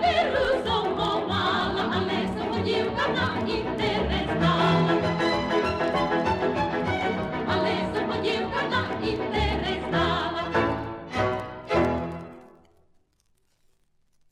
вирусом помала, але самодівка на інтерес стала. Але самодівка на інтерес